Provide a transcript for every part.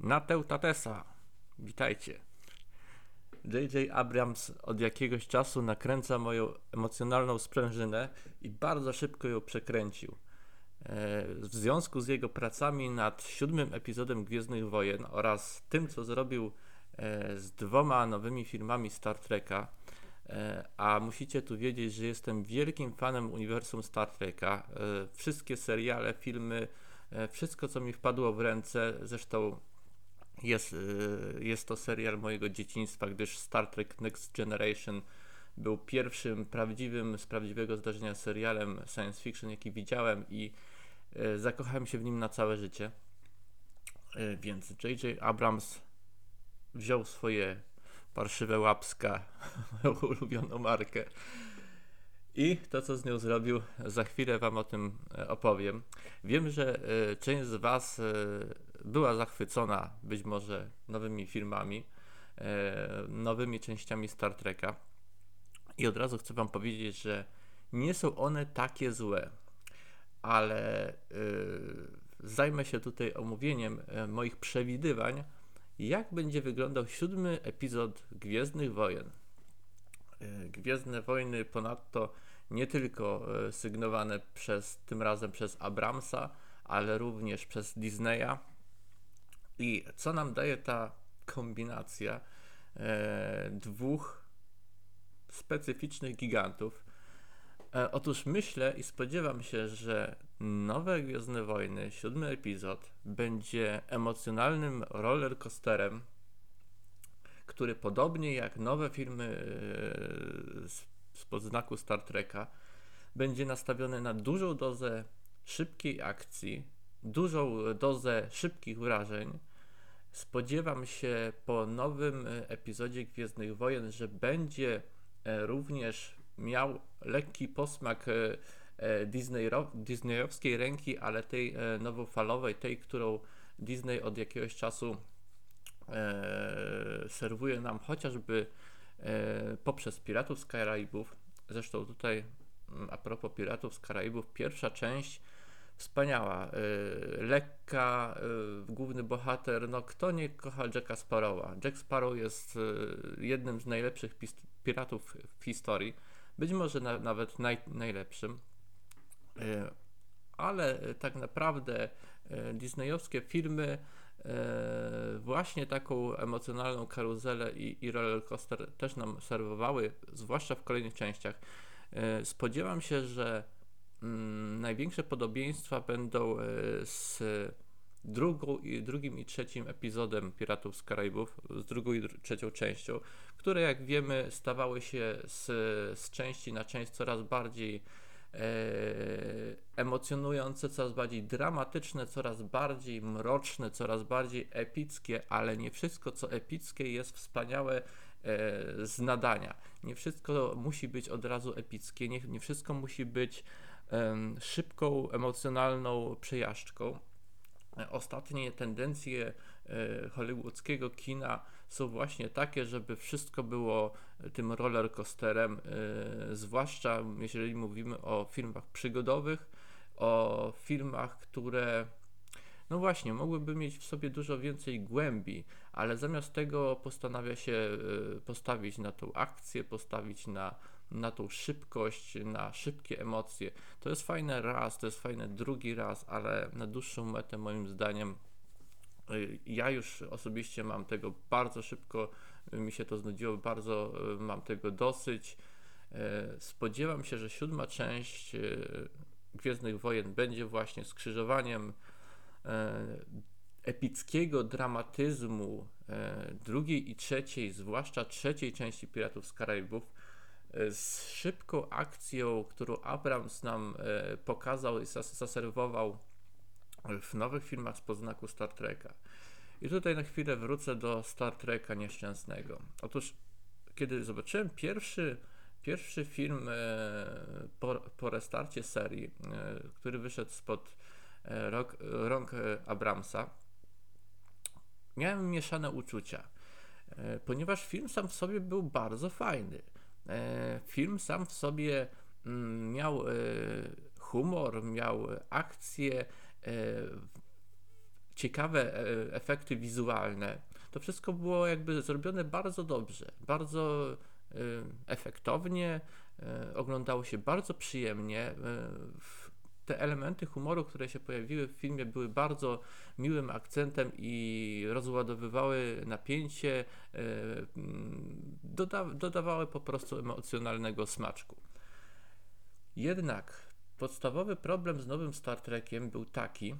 Nateu Tatesa. Witajcie. J.J. Abrams od jakiegoś czasu nakręca moją emocjonalną sprężynę i bardzo szybko ją przekręcił. E, w związku z jego pracami nad siódmym epizodem Gwiezdnych Wojen oraz tym, co zrobił e, z dwoma nowymi filmami Star Treka, e, a musicie tu wiedzieć, że jestem wielkim fanem uniwersum Star Treka. Wszystkie seriale, filmy, wszystko co mi wpadło w ręce, zresztą jest, y, jest to serial mojego dzieciństwa, gdyż Star Trek Next Generation był pierwszym prawdziwym, z prawdziwego zdarzenia serialem science fiction, jaki widziałem i y, zakochałem się w nim na całe życie. Y, więc J.J. Abrams wziął swoje parszywe łapska, moją ulubioną markę i to, co z nią zrobił, za chwilę Wam o tym e, opowiem. Wiem, że e, część z Was e, była zachwycona być może nowymi filmami, nowymi częściami Star Treka. I od razu chcę Wam powiedzieć, że nie są one takie złe, ale zajmę się tutaj omówieniem moich przewidywań, jak będzie wyglądał siódmy epizod Gwiezdnych Wojen. Gwiezdne Wojny ponadto nie tylko e, sygnowane przez tym razem przez Abramsa, ale również przez Disneya. I co nam daje ta kombinacja e, dwóch specyficznych gigantów? E, otóż myślę i spodziewam się, że nowe Gwiezdne Wojny, siódmy epizod, będzie emocjonalnym rollercoasterem, który podobnie jak nowe filmy z spod znaku Star Treka będzie nastawiony na dużą dozę szybkiej akcji, dużą dozę szybkich wrażeń. Spodziewam się po nowym e, epizodzie Gwiezdnych Wojen, że będzie e, również miał lekki posmak e, Disneyowskiej ręki, ale tej nowofalowej, tej, którą Disney od jakiegoś czasu serwuje nam chociażby poprzez Piratów z Karaibów. Zresztą tutaj mm, a propos Piratów z Karaibów, pierwsza część wspaniała, e, lekka, e, główny bohater, no kto nie kocha Jacka Sparrowa? Jack Sparrow jest jednym z najlepszych piratów w historii, być może na, nawet naj, najlepszym, ale tak naprawdę disneyowskie filmy E, właśnie taką emocjonalną karuzelę i, i rollercoaster też nam serwowały, zwłaszcza w kolejnych częściach. E, spodziewam się, że mm, największe podobieństwa będą e, z drugą i, drugim i trzecim epizodem Piratów z Karaibów, z drugą i trzecią częścią, które jak wiemy stawały się z, z części na część coraz bardziej E, emocjonujące, coraz bardziej dramatyczne, coraz bardziej mroczne, coraz bardziej epickie, ale nie wszystko, co epickie, jest wspaniałe e, z nadania. Nie wszystko musi być od razu epickie, nie, nie wszystko musi być szybką, emocjonalną przejażdżką. Ostatnie tendencje e, hollywoodzkiego kina są właśnie takie, żeby wszystko było tym rollercoasterem, yy, zwłaszcza jeżeli mówimy o filmach przygodowych, o filmach, które no właśnie, mogłyby mieć w sobie dużo więcej głębi, ale zamiast tego postanawia się yy, postawić na tą akcję, postawić na, na tą szybkość, na szybkie emocje. To jest fajne raz, to jest fajne drugi raz, ale na dłuższą metę moim zdaniem ja już osobiście mam tego bardzo szybko, mi się to znudziło, bardzo y, mam tego dosyć. Spodziewam się, że siódma część Gwiezdnych Wojen będzie właśnie skrzyżowaniem epickiego dramatyzmu drugiej i trzeciej, zwłaszcza trzeciej części Piratów z Karaibów, z szybką akcją, którą Abrams nam pokazał i zaserwował w nowych filmach z podznaku Star Treka. I tutaj na chwilę wrócę do Star Treka nieszczęsnego. Otóż, kiedy zobaczyłem pierwszy, pierwszy film e, po, po restarcie serii, e, który wyszedł spod e, rok, rąk Abramsa, miałem mieszane uczucia, ponieważ film sam w sobie był bardzo fajny. Film sam w sobie mm, miał humor, miał akcję, ciekawe efekty wizualne. To wszystko było jakby zrobione bardzo dobrze, bardzo efektownie, oglądało się bardzo przyjemnie te elementy humoru, które się pojawiły w filmie, były bardzo miłym akcentem i rozładowywały napięcie, e, doda dodawały po prostu emocjonalnego smaczku. Jednak podstawowy problem z nowym Star Trekiem był taki,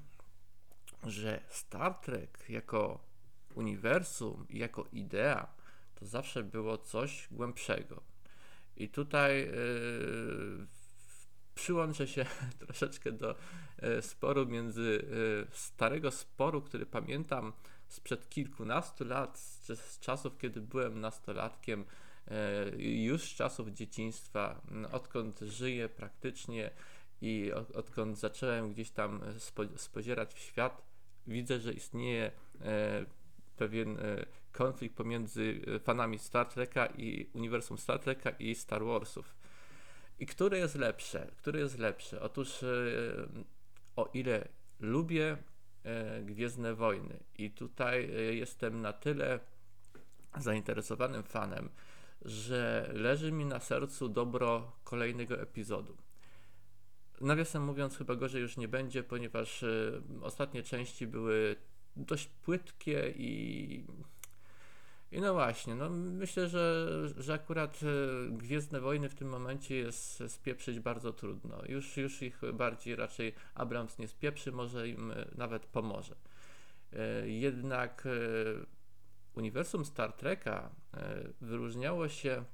że Star Trek jako uniwersum jako idea to zawsze było coś głębszego. I tutaj yy, przyłączę się troszeczkę do e, sporu między e, starego sporu, który pamiętam sprzed kilkunastu lat, z, czasów, kiedy byłem nastolatkiem, e, już z czasów dzieciństwa, odkąd żyję praktycznie i odkąd zacząłem gdzieś tam spo, spozierać w świat, widzę, że istnieje pewien konflikt pomiędzy fanami Star Treka i uniwersum Star Treka i Star Warsów. I które jest lepsze? Które jest lepsze? Otóż e, o ile lubię e, Gwiezdne Wojny i tutaj e, jestem na tyle zainteresowanym fanem, że leży mi na sercu dobro kolejnego epizodu. Nawiasem mówiąc, chyba gorzej już nie będzie, ponieważ ostatnie części były dość płytkie i i no właśnie, no myślę, że, że akurat e, Gwiezdne Wojny w tym momencie jest spieprzyć bardzo trudno. Już, już ich bardziej raczej Abrams nie spieprzy, może im e, nawet pomoże. Jednak uniwersum Star Treka wyróżniało się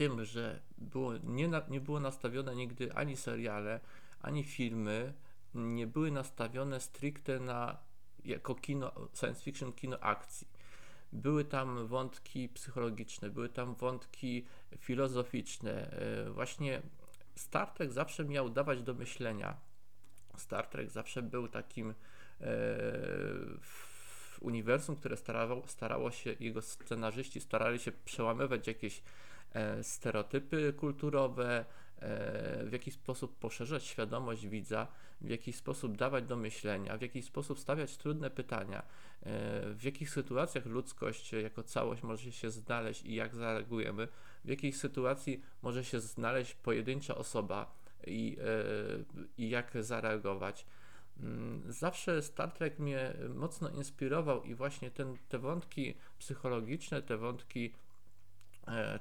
tym, że było, nie, na, nie było nastawione nigdy ani seriale, ani filmy, nie były nastawione stricte na jako kino, science fiction, kino akcji były tam wątki psychologiczne, były tam wątki filozoficzne. E, właśnie Star Trek zawsze miał dawać do myślenia. Star Trek zawsze był takim e, uniwersum, które starało, starało się, jego scenarzyści starali się przełamywać jakieś stereotypy kulturowe, w jaki sposób poszerzać świadomość widza, w jaki sposób dawać do myślenia, w jaki sposób stawiać trudne pytania, w jakich sytuacjach ludzkość jako całość może się znaleźć i jak zareagujemy, w jakiej sytuacji może się znaleźć pojedyncza osoba i, e, i jak zareagować. Mm, zawsze Star Trek mnie mocno inspirował i właśnie ten, te wątki psychologiczne, te wątki E,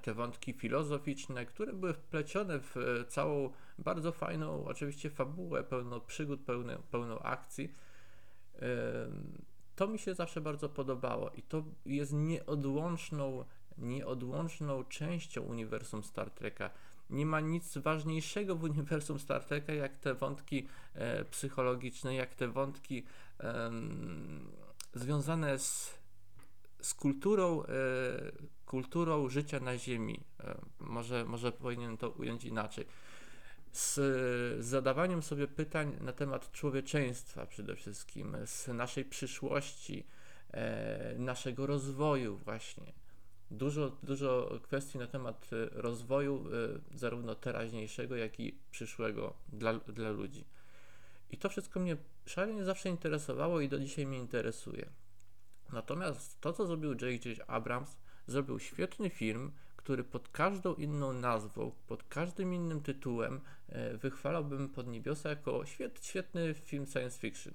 te wątki filozoficzne, które były wplecione w e, całą bardzo fajną, oczywiście fabułę, pełną przygód, pełną, pełną akcji. E, to mi się zawsze bardzo podobało i to jest nieodłączną, nieodłączną częścią uniwersum Star Treka. Nie ma nic ważniejszego w uniwersum Star Treka jak te wątki e, psychologiczne, jak te wątki e, związane z, z kulturą e, kulturą życia na Ziemi. E, może, może powinienem to ująć inaczej. Z, zadawaniem sobie pytań na temat człowieczeństwa przede wszystkim, z naszej przyszłości, e, naszego rozwoju właśnie. Dużo, dużo kwestii na temat rozwoju e, zarówno teraźniejszego, jak i przyszłego dla, dla ludzi. I to wszystko mnie szalenie zawsze interesowało i do dzisiaj mnie interesuje. Natomiast to, co zrobił J.J. Abrams, zrobił świetny film, który pod każdą inną nazwą, pod każdym innym tytułem e, wychwalałbym pod niebiosa jako świet, świetny film science fiction.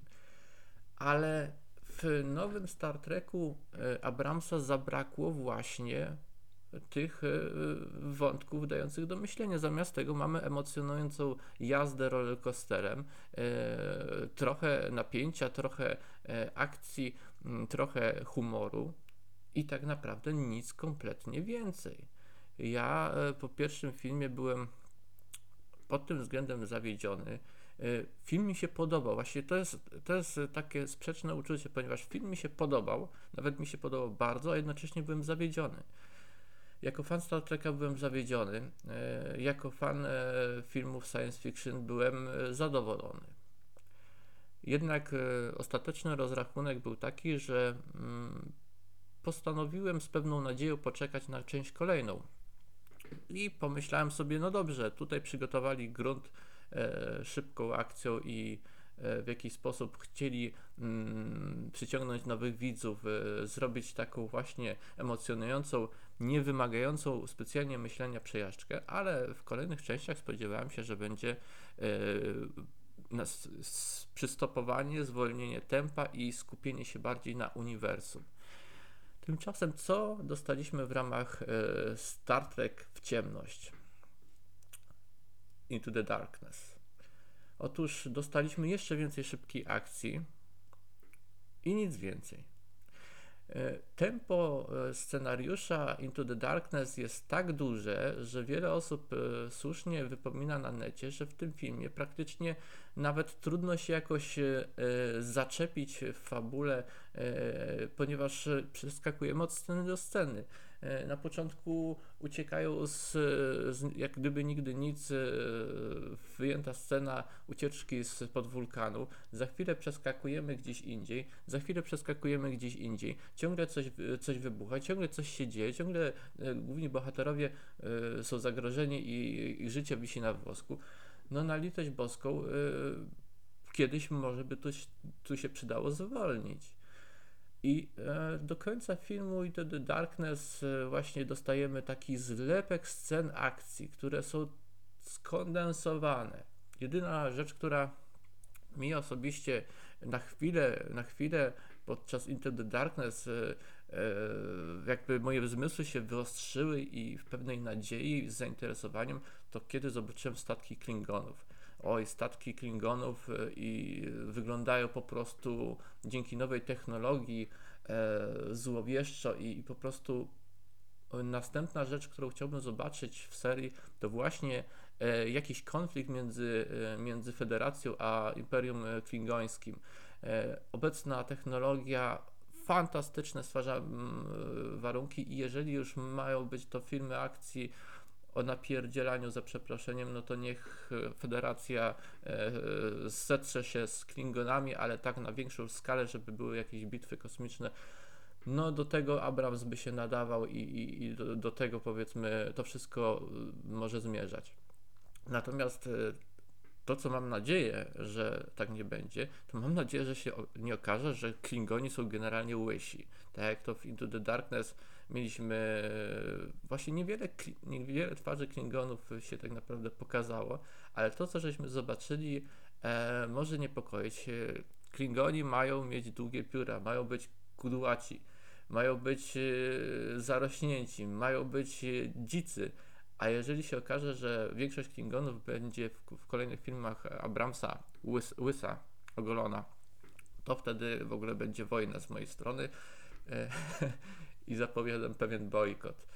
Ale w nowym Star Treku e, Abramsa zabrakło właśnie tych e, wątków dających do myślenia. Zamiast tego mamy emocjonującą jazdę rollercoasterem, trochę napięcia, trochę akcji, trochę humoru i tak naprawdę nic kompletnie więcej. Ja e, po pierwszym filmie byłem pod tym względem zawiedziony. E, film mi się podobał. Właśnie to jest, to jest takie sprzeczne uczucie, ponieważ film mi się podobał, nawet mi się podobał bardzo, a jednocześnie byłem zawiedziony. Jako fan Star Treka byłem zawiedziony. E, jako fan filmów science fiction byłem zadowolony. Jednak ostateczny rozrachunek był taki, że mm, postanowiłem z pewną nadzieją poczekać na część kolejną. I pomyślałem sobie, no dobrze, tutaj przygotowali grunt e, szybką akcją i w jakiś sposób chcieli mm, przyciągnąć nowych widzów, zrobić taką właśnie emocjonującą, nie wymagającą specjalnie myślenia przejażdżkę, ale w kolejnych częściach spodziewałem się, że będzie przystopowanie, zwolnienie tempa i skupienie się bardziej na uniwersum. Tymczasem co dostaliśmy w ramach e, Star Trek w ciemność? Into the Darkness. Otóż dostaliśmy jeszcze więcej szybkiej akcji i nic więcej. E, tempo e, scenariusza Into the Darkness jest tak duże, że wiele osób e, słusznie wypomina na necie, że w tym filmie praktycznie nawet trudno się jakoś zaczepić w fabule, ponieważ przeskakujemy od sceny do sceny. E, na początku uciekają z, z, jak gdyby nigdy nic, e, wyjęta scena ucieczki z pod wulkanu. Za chwilę przeskakujemy gdzieś indziej, za chwilę przeskakujemy gdzieś indziej. Ciągle coś, coś wybucha, ciągle coś się dzieje, ciągle e, główni bohaterowie są zagrożeni i ich życie wisi na włosku. No na litość boską, kiedyś może by tu, tu się przydało zwolnić. I e, do końca filmu i The Darkness e, właśnie dostajemy taki zlepek scen akcji, które są skondensowane. Jedyna rzecz, która mi osobiście na chwilę, na chwilę podczas Into the Darkness e, jakby moje zmysły się wyostrzyły i w pewnej nadziei, z zainteresowaniem, to kiedy zobaczyłem statki Klingonów oj, statki Klingonów e, i wyglądają po prostu dzięki nowej technologii e, złowieszczo i, i po prostu następna rzecz, którą chciałbym zobaczyć w serii, to właśnie e, jakiś konflikt między, e, między Federacją a Imperium Klingońskim. E, obecna technologia fantastyczne stwarza warunki i jeżeli już mają być to filmy akcji o napierdzielaniu za przeproszeniem, no to niech federacja e, zetrze się z Klingonami, ale tak na większą skalę, żeby były jakieś bitwy kosmiczne. No do tego Abrams by się nadawał i, i, i do, do, tego powiedzmy to wszystko może zmierzać. Natomiast to, co mam nadzieję, że tak nie będzie, to mam nadzieję, że się nie okaże, że Klingoni są generalnie łysi. Tak jak to w Into the Darkness mieliśmy e, właśnie niewiele, niewiele twarzy Klingonów się tak naprawdę pokazało, ale to, co żeśmy zobaczyli, e, może niepokoić. Klingoni mają mieć długie pióra, mają być kudłaci, mają być e, zarośnięci, mają być e, dzicy. A jeżeli się okaże, że większość Klingonów będzie w, w kolejnych filmach Abramsa łys, łysa, ogolona, to wtedy w ogóle będzie wojna z mojej strony. i zapowiadam pewien bojkot.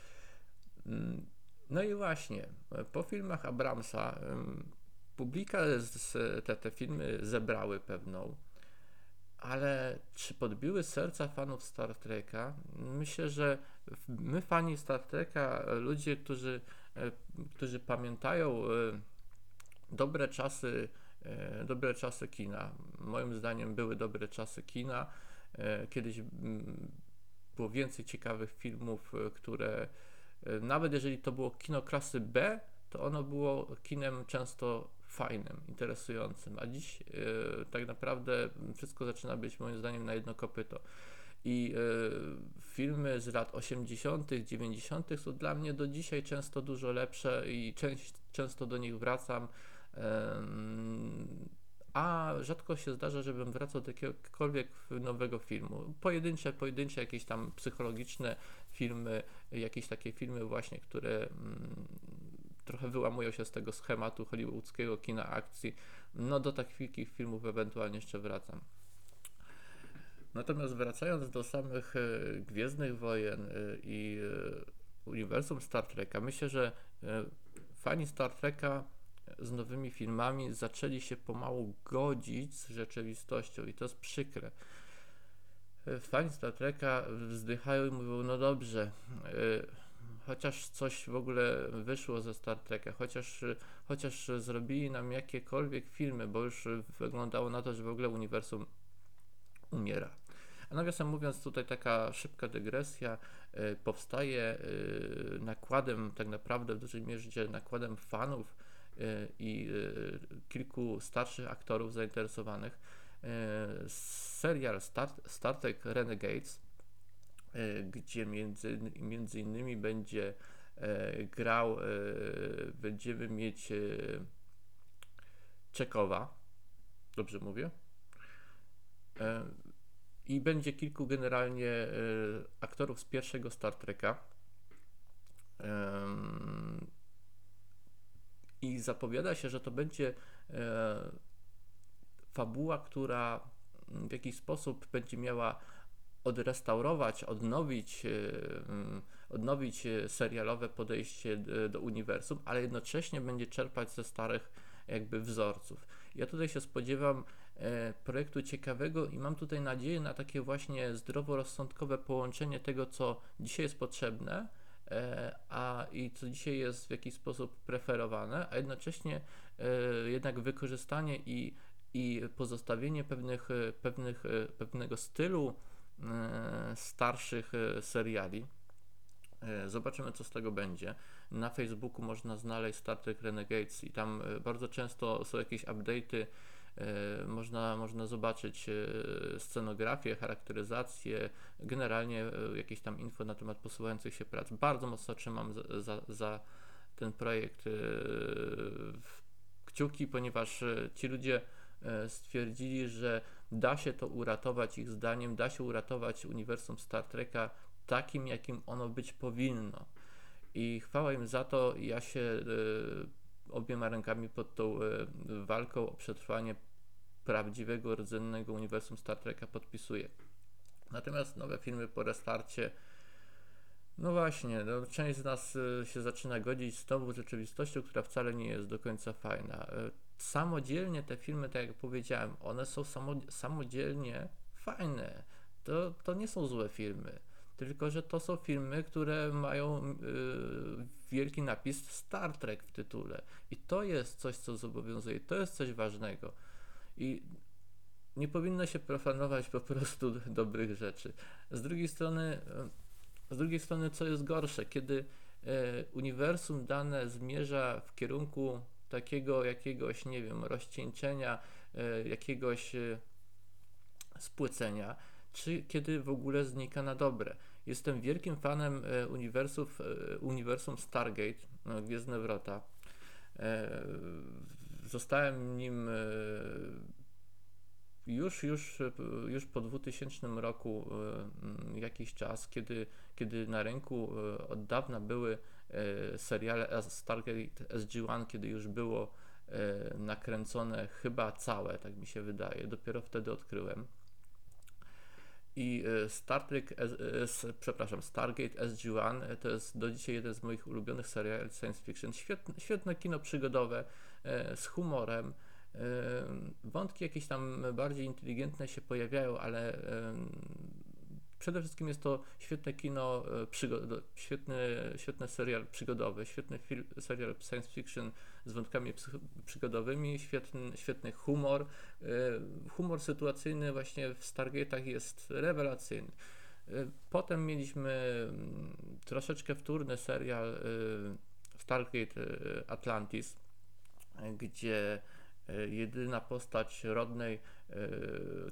Mm, no i właśnie, po filmach Abramsa publika, te, te filmy zebrały pewną, ale czy podbiły serca fanów Star Treka? Myślę, że my fani Star Treka, ludzie, którzy, e, którzy pamiętają e, dobre czasy, e, dobre czasy kina, moim zdaniem były dobre czasy kina, kiedyś było więcej ciekawych filmów, e, które e, nawet jeżeli to było kino klasy B, to ono było kinem często fajnym, interesującym, a dziś e, tak naprawdę wszystko zaczyna być moim zdaniem na jedno kopyto. I filmy z lat 80., 90. są dla mnie do dzisiaj często dużo lepsze i część, często do nich wracam a rzadko się zdarza, żebym wracał do jakiegokolwiek nowego filmu. Pojedyncze, pojedyncze jakieś tam psychologiczne filmy, jakieś takie filmy właśnie, które mm, trochę wyłamują się z tego schematu hollywoodzkiego kina akcji. No do takich filmów ewentualnie jeszcze wracam. Natomiast wracając do samych e, Gwiezdnych Wojen e, i e, uniwersum Star Treka, myślę, że fani Star Treka z nowymi filmami zaczęli się pomału godzić z rzeczywistością i to jest przykre. Fani Star Treka wzdychają i mówią, no dobrze, y, chociaż coś w ogóle wyszło ze Star Treka, chociaż, chociaż zrobili nam jakiekolwiek filmy, bo już wyglądało na to, że w ogóle uniwersum umiera. A nawiasem mówiąc, tutaj taka szybka dygresja y, powstaje y, nakładem, tak naprawdę w dużej mierze nakładem fanów i kilku starszych aktorów zainteresowanych. Serial Star, Star Trek Renegades, gdzie między, między innymi będzie grał, będziemy mieć Czekowa, dobrze mówię? I będzie kilku generalnie e, aktorów z pierwszego Star Treka. I zapowiada się, że to będzie e, fabuła, która w jakiś sposób będzie miała odrestaurować, odnowić, e, odnowić serialowe podejście do uniwersum, ale jednocześnie będzie czerpać ze starych jakby wzorców. Ja tutaj się spodziewam E, projektu ciekawego i mam tutaj nadzieję na takie właśnie zdroworozsądkowe połączenie tego, co dzisiaj jest potrzebne, e, a i co dzisiaj jest w jakiś sposób preferowane, a jednocześnie e, jednak wykorzystanie i, i pozostawienie pewnych, pewnych, pewnego stylu starszych seriali. Zobaczymy, co z tego będzie. Na Facebooku można znaleźć Star Trek Renegades i tam bardzo często są jakieś update'y E, można, można zobaczyć e, scenografię, charakteryzację, generalnie e, jakieś tam info na temat posuwających się prac. Bardzo mocno trzymam za, za, za ten projekt kciuki, ponieważ ci ludzie stwierdzili, że da się to uratować ich zdaniem, da się uratować uniwersum Star Treka takim, jakim ono być powinno. I chwała im za to. Ja się obiema rękami pod tą walką o przetrwanie prawdziwego, rdzennego uniwersum Star Treka podpisuje. Natomiast nowe filmy po restarcie, no właśnie, no, część z nas y, się zaczyna godzić z tą rzeczywistością, która wcale nie jest do końca fajna. Y, samodzielnie te filmy, tak jak powiedziałem, one są samodzielnie fajne. To, to nie są złe filmy. Tylko, że to są filmy, które mają yy, wielki napis Star Trek w tytule. I to jest coś, co zobowiązuje, to jest coś ważnego. I nie powinno się profanować po prostu dobrych rzeczy. Z drugiej strony, z drugiej strony co jest gorsze, kiedy e, uniwersum dane zmierza w kierunku takiego jakiegoś, nie wiem, rozcieńczenia, jakiegoś spłycenia, czy kiedy w ogóle znika na dobre. Jestem wielkim fanem uniwersów, uniwersum Stargate, no, Gwiezdne Wrota. Zostałem nim e, już, już, już po 2000 roku e, jakiś czas, kiedy, kiedy na rynku e, od dawna były seriale Stargate SG-1, kiedy już było nakręcone chyba całe, tak mi się wydaje. Dopiero wtedy odkryłem. I Star Trek, przepraszam, Stargate SG-1 to jest do dzisiaj jeden z moich ulubionych seriali science fiction. Świetne, świetne kino przygodowe, E, z humorem. E, wątki jakieś tam bardziej inteligentne się pojawiają, ale e, przede wszystkim jest to świetne kino, świetny, świetny serial przygodowy, świetny film, serial science fiction z wątkami przygodowymi, świetny, świetny humor. Humor sytuacyjny właśnie w Stargate'ach jest rewelacyjny. Potem mieliśmy mm, troszeczkę wtórny serial Stargate Atlantis, gdzie jedyna postać rodnej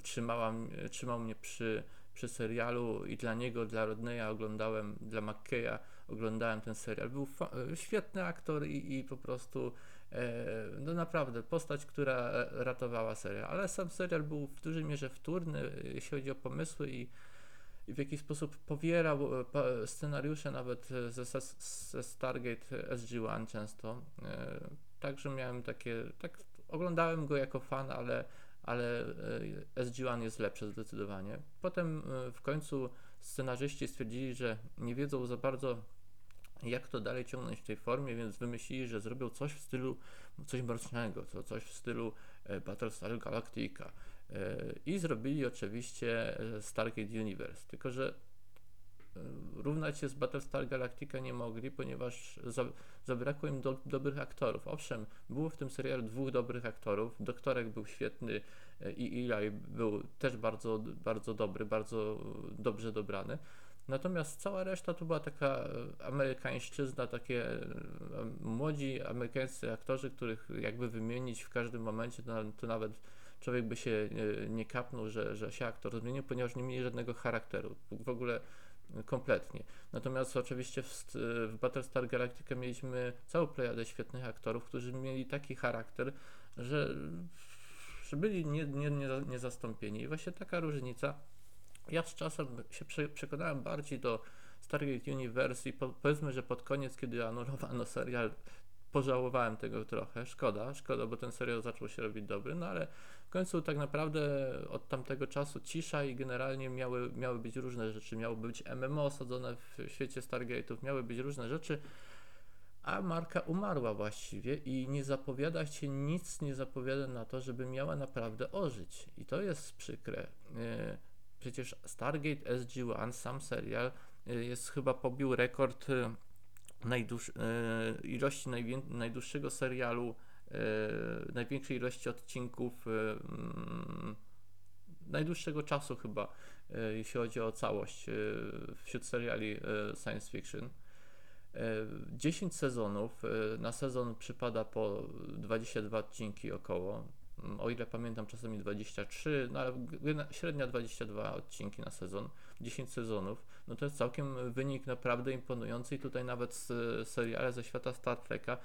trzymała, trzymał mnie przy, przy serialu i dla niego, dla Rodneya oglądałem, dla McKeya oglądałem ten serial. Był e, świetny aktor i, i po prostu no naprawdę postać, która ratowała serial, ale sam serial był w dużej mierze wtórny, jeśli chodzi o pomysły i, i w jakiś sposób powierał scenariusze nawet ze, ze Stargate SG-1 często. Także miałem takie, tak oglądałem go jako fan, ale, ale e, SG-1 jest lepsze zdecydowanie. Potem e, w końcu scenarzyści stwierdzili, że nie wiedzą za bardzo jak to dalej ciągnąć w tej formie, więc wymyślili, że zrobią coś w stylu coś mrocznego, coś w stylu e, Battlestar Galactica. I zrobili oczywiście Stargate Universe, tylko że równać się z Battlestar Galactica nie mogli, ponieważ zabrakło im do, dobrych aktorów. Owszem, było w tym serialu dwóch dobrych aktorów. Doktorek był świetny e, i Eli był też bardzo, bardzo dobry, bardzo dobrze dobrany. Natomiast cała reszta to była taka e, amerykańszczyzna, takie e, młodzi amerykańscy aktorzy, których jakby wymienić w każdym momencie, to, nawet człowiek by się nie kapnął, że, że się aktor zmienił, ponieważ nie mieli żadnego charakteru. W ogóle kompletnie. Natomiast oczywiście w, w Battlestar Galactica mieliśmy całą plejadę świetnych aktorów, którzy mieli taki charakter, że, że byli niezastąpieni. Nie, nie I właśnie taka różnica. Ja z czasem się prze, przekonałem bardziej do Stargate Universe i po, powiedzmy, że pod koniec, kiedy anulowano serial, pożałowałem tego trochę. Szkoda, szkoda, bo ten serial zaczął się robić dobry, no ale końcu tak naprawdę od tamtego czasu cisza i generalnie miały, miały być różne rzeczy. Miało być MMO osadzone w świecie Stargate'ów, miały być różne rzeczy, a marka umarła właściwie i nie zapowiada się, nic nie zapowiada na to, żeby miała naprawdę ożyć. I to jest przykre. E, przecież Stargate SG-1, sam serial, e, jest chyba pobił rekord e, najdłuż, ilości najdłuższego serialu największej ilości odcinków, e, mm, najdłuższego czasu chyba, e, jeśli chodzi o całość wśród seriali science fiction. 10 sezonów, na sezon przypada po 22 odcinki około, mm, o ile pamiętam czasami 23, no ale średnia 22 odcinki na sezon, 10 sezonów, no to jest całkiem wynik naprawdę imponujący i tutaj nawet seriale ze świata Star Treka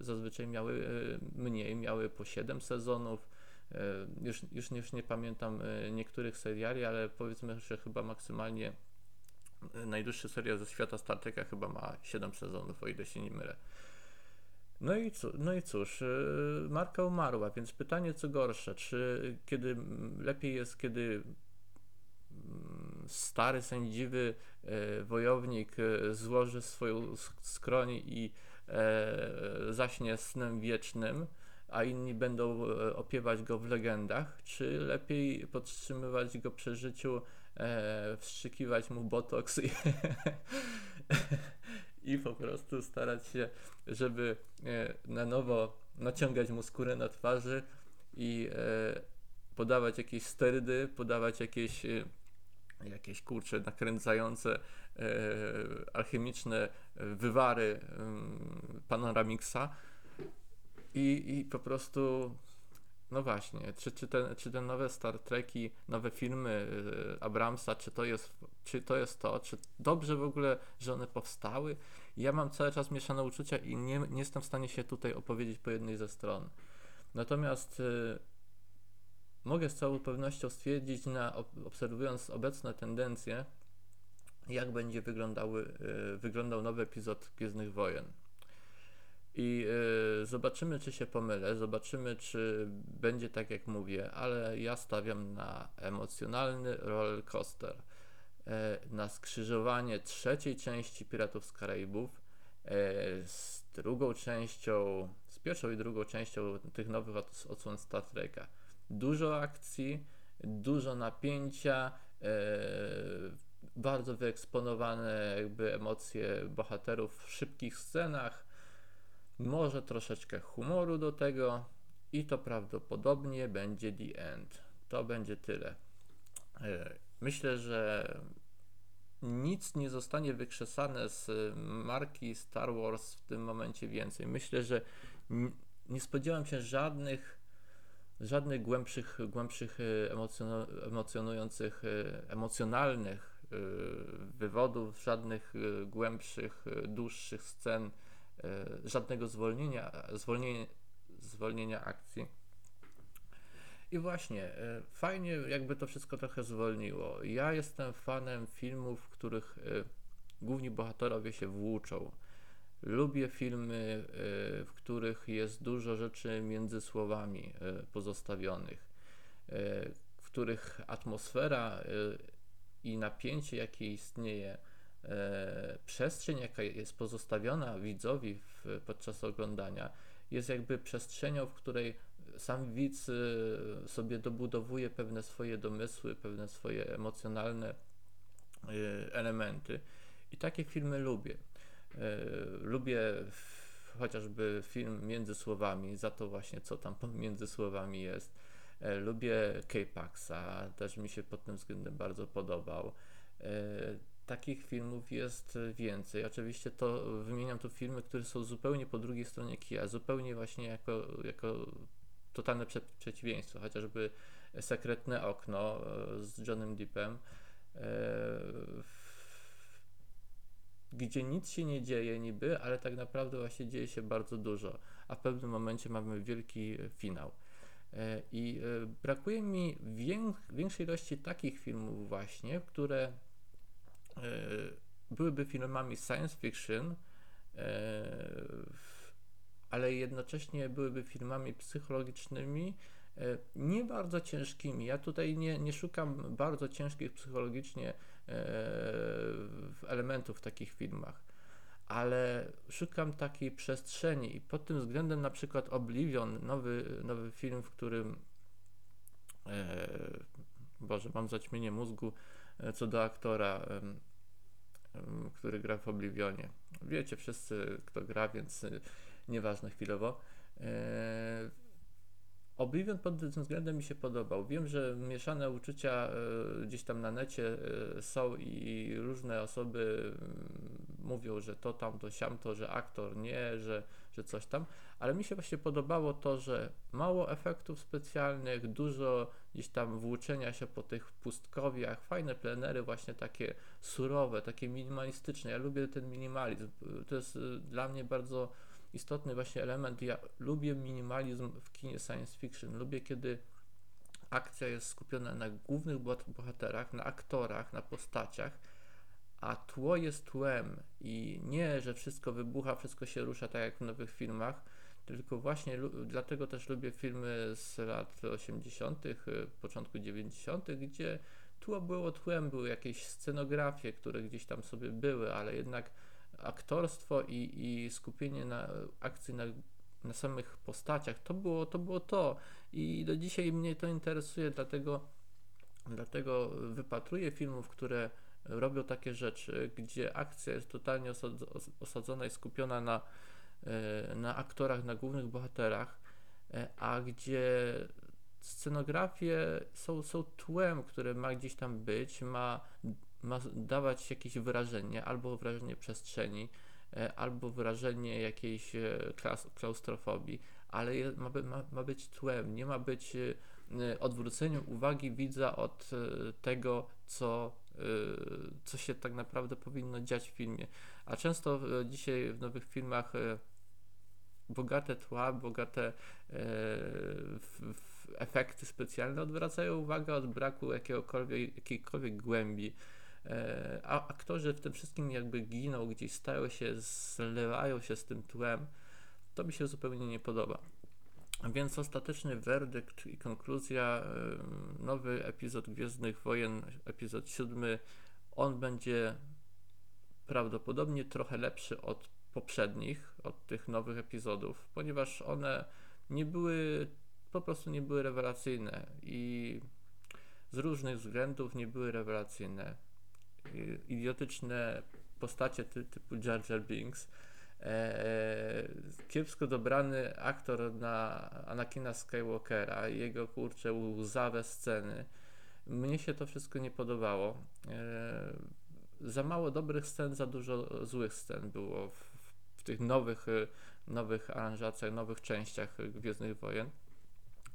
zazwyczaj miały e, mniej, miały po 7 sezonów, e, już, już, już nie pamiętam e, niektórych seriali, ale powiedzmy, że chyba maksymalnie najdłuższy serial ze świata Star Treka chyba ma 7 sezonów, o ile się nie mylę. No i, no i cóż, marka umarła, więc pytanie co gorsze, czy kiedy lepiej jest, kiedy stary, sędziwy e, wojownik e, złoży swoją skroń i e, zaśnie snem wiecznym, a inni będą opiewać go w legendach, czy lepiej podtrzymywać go przy życiu, wstrzykiwać mu botoks i, i po prostu starać się, żeby na nowo naciągać mu skórę na twarzy i podawać jakieś sterydy, podawać jakieś jakieś kurcze nakręcające e, alchemiczne wywary e, Panoramixa i, i po prostu no właśnie, czy, czy, te, czy te nowe Star Treki, nowe filmy e, Abramsa, czy to jest czy to, jest to czy dobrze w ogóle, że one powstały? Ja mam cały czas mieszane uczucia i nie, nie jestem w stanie się tutaj opowiedzieć po jednej ze stron. Natomiast e, mogę z całą pewnością stwierdzić, na, obserwując obecne tendencje, jak będzie wyglądały, e, wyglądał nowy epizod Gwiezdnych Wojen. I y, zobaczymy, czy się pomylę, zobaczymy, czy będzie tak, jak mówię, ale ja stawiam na emocjonalny roller coaster, y, na skrzyżowanie trzeciej części Piratów z Karaibów y, z drugą częścią, z pierwszą i drugą częścią tych nowych odsłon Star Treka dużo akcji, dużo napięcia, e, bardzo wyeksponowane jakby emocje bohaterów w szybkich scenach, może troszeczkę humoru do tego i to prawdopodobnie będzie the end. To będzie tyle. E, myślę, że nic nie zostanie wykrzesane z marki Star Wars w tym momencie więcej. Myślę, że nie spodziewam się żadnych żadnych głębszych, głębszych e, emocjonujących, e, emocjonalnych e, wywodów, żadnych głębszych, dłuższych scen, żadnego zwolnienia, zwolnienia, zwolnienia akcji. I właśnie, fajnie jakby to wszystko trochę zwolniło. Ja jestem fanem filmów, w których główni bohaterowie się włóczą. Lubię filmy, e, w których jest dużo rzeczy między słowami e, pozostawionych, e, w których atmosfera i napięcie, jakie istnieje, przestrzeń, jaka jest pozostawiona widzowi w, podczas oglądania, jest jakby przestrzenią, w której sam widz sobie dobudowuje pewne swoje domysły, pewne swoje emocjonalne elementy. I takie filmy lubię. E, lubię chociażby film Między Słowami, za to właśnie co tam między słowami jest. E, lubię K-Paxa, też mi się pod tym względem bardzo podobał. E, takich filmów jest więcej. Oczywiście to wymieniam tu filmy, które są zupełnie po drugiej stronie kija, zupełnie właśnie jako, jako totalne prze przeciwieństwo, chociażby Sekretne Okno z Johnem Deepem, gdzie nic się nie dzieje niby, ale tak naprawdę właśnie dzieje się bardzo dużo, a w pewnym momencie mamy wielki finał. E, I brakuje mi większej ilości takich filmów właśnie, które byłyby filmami science fiction, ale jednocześnie byłyby filmami psychologicznymi, e, nie bardzo ciężkimi. Ja tutaj nie, nie szukam bardzo ciężkich psychologicznie e, elementów w takich filmach, ale szukam takiej przestrzeni i pod tym względem na przykład Oblivion, nowy, nowy film, w którym e, Boże, mam zaćmienie mózgu co do aktora, który gra w Oblivionie. Wiecie wszyscy, kto gra, więc nieważne chwilowo. E, Oblivion pod tym względem mi się podobał. Wiem, że mieszane uczucia e, gdzieś tam na necie e, są i różne osoby mm, mówią, że to tam, to siam, to, że aktor nie, że, że coś tam, ale mi się właśnie podobało to, że mało efektów specjalnych, dużo gdzieś tam włóczenia się po tych pustkowiach, fajne plenery właśnie takie surowe, takie minimalistyczne. Ja lubię ten minimalizm. To jest dla mnie bardzo istotny właśnie element. Ja lubię minimalizm w kinie science fiction. Lubię, kiedy akcja jest skupiona na głównych bohaterach, na aktorach, na postaciach, a tło jest tłem i nie, że wszystko wybucha, wszystko się rusza tak jak w nowych filmach, tylko właśnie dlatego też lubię filmy z lat 80., y, początku 90., gdzie tło było tłem, były jakieś scenografie, które gdzieś tam sobie były, ale jednak aktorstwo i, i skupienie na akcji na, na samych postaciach, to było, to było to. I do dzisiaj mnie to interesuje, dlatego, dlatego wypatruję filmów, które robią takie rzeczy, gdzie akcja jest totalnie osadzona i skupiona na, e, na aktorach, na głównych bohaterach, e, a gdzie scenografie są, są tłem, które ma gdzieś tam być, ma ma dawać jakieś wyrażenie, albo wyrażenie przestrzeni, e, albo wyrażenie jakiejś e, klaustrofobii, ale ma, ma, ma być tłem, nie ma być e, odwróceniem uwagi widza od tego, co, co się tak naprawdę powinno dziać w filmie. A często dzisiaj w nowych filmach bogate tła, bogate efekty specjalne odwracają uwagę od braku jakiegokolwiek, jakiejkolwiek głębi a aktorzy w tym wszystkim jakby giną, gdzieś stają się, zlewają się z tym tłem, to mi się zupełnie nie podoba. Więc ostateczny werdykt i konkluzja, e, nowy epizod Gwiezdnych Wojen, epizod siódmy, on będzie prawdopodobnie trochę lepszy od poprzednich, od tych nowych epizodów, ponieważ one nie były, po prostu nie były rewelacyjne i z różnych względów nie były rewelacyjne idiotyczne postacie ty, typu Jar Jar Binks, e, kiepsko dobrany aktor na Anakina Skywalkera jego kurcze łzawe sceny. Mnie się to wszystko nie podobało. E, za mało dobrych scen, za dużo złych scen było w, w tych nowych, nowych aranżacjach, nowych częściach Gwiezdnych Wojen.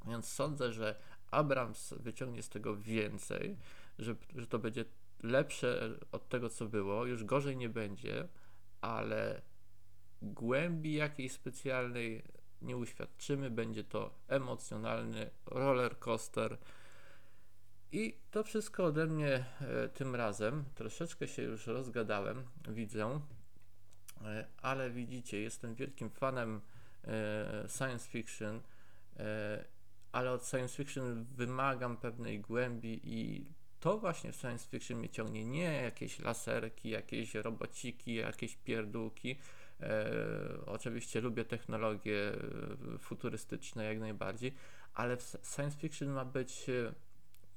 Więc sądzę, że Abrams wyciągnie z tego więcej, że, że to będzie lepsze od tego, co było, już gorzej nie będzie, ale głębi jakiejś specjalnej nie uświadczymy, będzie to emocjonalny roller coaster. I to wszystko ode mnie e, tym razem. Troszeczkę się już rozgadałem, widzę, e, ale widzicie, jestem wielkim fanem e, science fiction, ale od science fiction wymagam pewnej głębi i to właśnie w science fiction mnie ciągnie, nie jakieś laserki, jakieś robociki, jakieś pierdółki. E, oczywiście lubię technologie e, futurystyczne jak najbardziej, ale science fiction ma być e,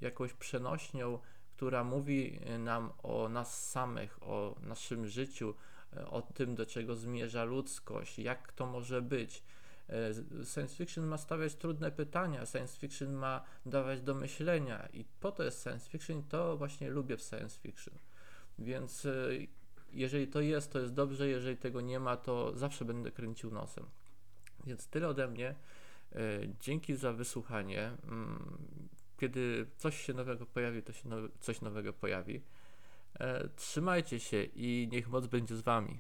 jakąś przenośnią, która mówi nam o nas samych, o naszym życiu, e, o tym, do czego zmierza ludzkość, jak to może być. E, science fiction ma stawiać trudne pytania, science fiction ma dawać do myślenia i po to jest science fiction i to właśnie lubię w science fiction. Więc e, jeżeli to jest, to jest dobrze, jeżeli tego nie ma, to zawsze będę kręcił nosem. Więc tyle ode mnie. E, dzięki za wysłuchanie. Mm, kiedy coś się nowego pojawi, to się coś nowego pojawi. Trzymajcie się i niech moc będzie z Wami.